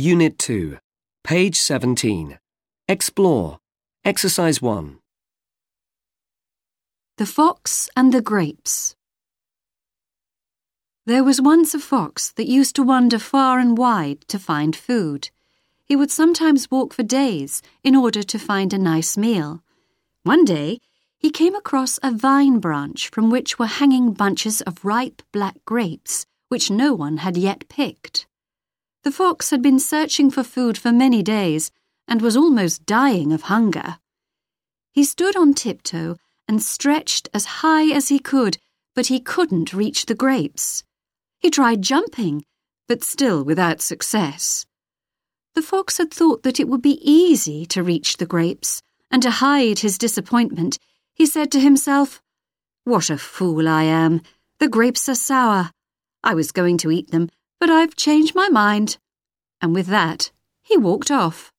Unit 2, page 17. Explore. Exercise 1. The Fox and the Grapes. There was once a fox that used to wander far and wide to find food. He would sometimes walk for days in order to find a nice meal. One day, he came across a vine branch from which were hanging bunches of ripe black grapes, which no one had yet picked. The fox had been searching for food for many days and was almost dying of hunger. He stood on tiptoe and stretched as high as he could, but he couldn't reach the grapes. He tried jumping, but still without success. The fox had thought that it would be easy to reach the grapes, and to hide his disappointment, he said to himself, What a fool I am! The grapes are sour. I was going to eat them but I've changed my mind. And with that, he walked off.